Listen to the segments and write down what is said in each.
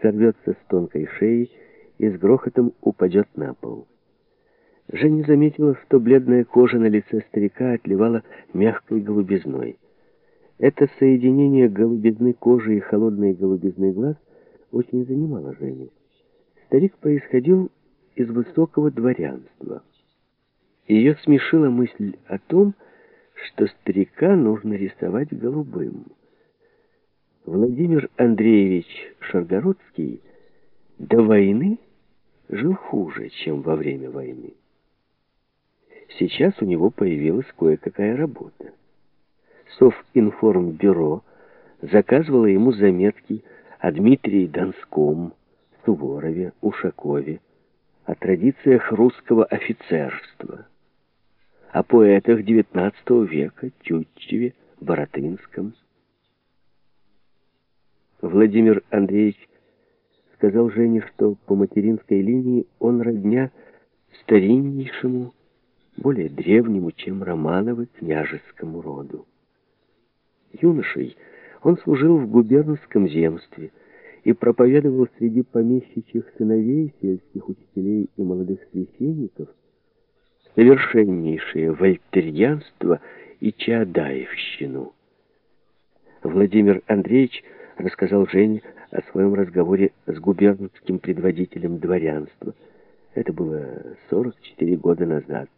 сорвется с тонкой шеи и с грохотом упадет на пол. Женя заметила, что бледная кожа на лице старика отливала мягкой голубизной. Это соединение голубизны кожи и холодной голубизны глаз очень занимало Женю. Старик происходил из высокого дворянства. Ее смешила мысль о том, что старика нужно рисовать голубым. Владимир Андреевич Шаргородский до войны жил хуже, чем во время войны. Сейчас у него появилась кое-какая работа. Совинформбюро заказывало ему заметки о Дмитрии Донском, Суворове, Ушакове, о традициях русского офицерства, о поэтах XIX века Тютчеве, Боротынском. Владимир Андреевич сказал Жене, что по материнской линии он родня стариннейшему более древнему, чем Романовы, княжескому роду. Юношей он служил в губернском земстве и проповедовал среди помещичьих сыновей, сельских учителей и молодых священников совершеннейшее вольтерьянство и чаадаевщину. Владимир Андреевич рассказал Жене о своем разговоре с губернским предводителем дворянства. Это было 44 года назад.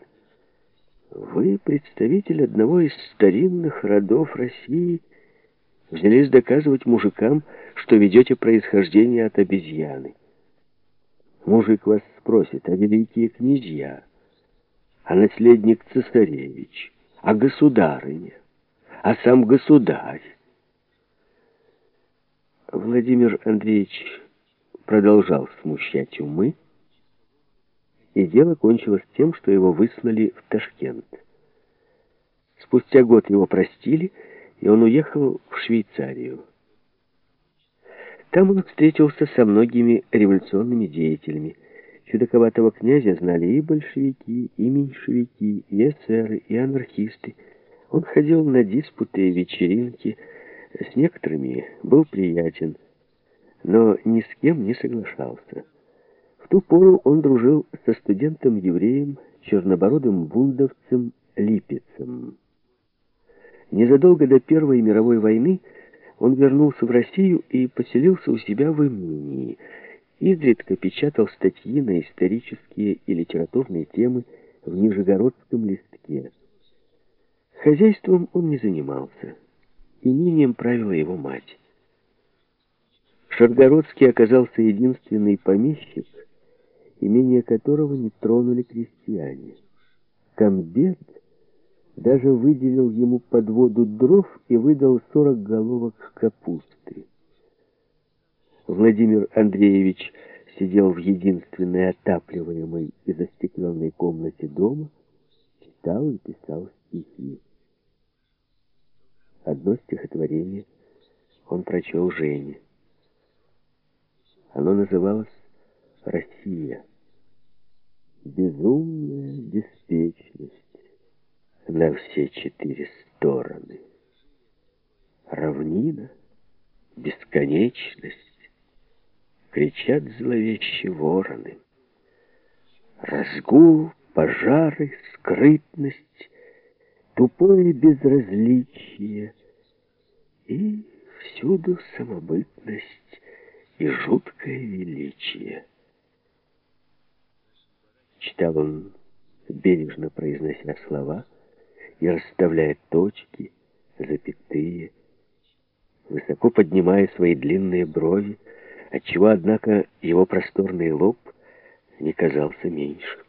Вы, представитель одного из старинных родов России, взялись доказывать мужикам, что ведете происхождение от обезьяны. Мужик вас спросит, а великие князья, а наследник цесаревич, а государыня, а сам государь. Владимир Андреевич продолжал смущать умы, и дело кончилось тем, что его выслали в Ташкент. Спустя год его простили, и он уехал в Швейцарию. Там он встретился со многими революционными деятелями. Чудаковатого князя знали и большевики, и меньшевики, и эсеры, и анархисты. Он ходил на диспуты и вечеринки, с некоторыми был приятен, но ни с кем не соглашался ту пору он дружил со студентом-евреем, чернобородым бундовцем Липецем. Незадолго до Первой мировой войны он вернулся в Россию и поселился у себя в имении. Изредка печатал статьи на исторические и литературные темы в Нижегородском листке. Хозяйством он не занимался. Имением правила его мать. Шаргородский оказался единственный помещик, имение которого не тронули крестьяне. Комбед даже выделил ему подводу дров и выдал 40 головок капусты. Владимир Андреевич сидел в единственной отапливаемой и застекленной комнате дома, читал и писал стихи. Одно стихотворение он прочел Жене. Оно называлось «Россия» безумная беспечность на все четыре стороны. Равнина, бесконечность, кричат зловещие вороны. Разгул, пожары, скрытность, тупое безразличие и всюду самобытность и жуткое величие. Читал он, бережно произнося слова и расставляя точки, запятые, высоко поднимая свои длинные брови, отчего, однако, его просторный лоб не казался меньше.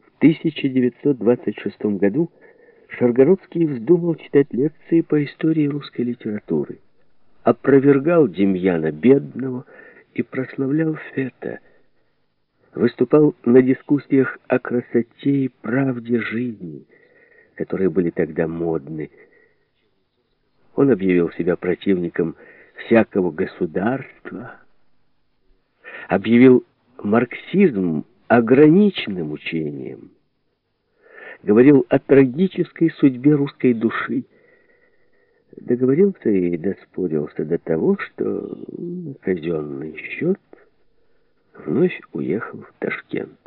В 1926 году Шаргородский вздумал читать лекции по истории русской литературы, опровергал Демьяна Бедного и прославлял Фета – выступал на дискуссиях о красоте и правде жизни, которые были тогда модны. Он объявил себя противником всякого государства, объявил марксизм ограниченным учением, говорил о трагической судьбе русской души. договорился и доспорился до того, что на казенный счет вновь уехал в Ташкент.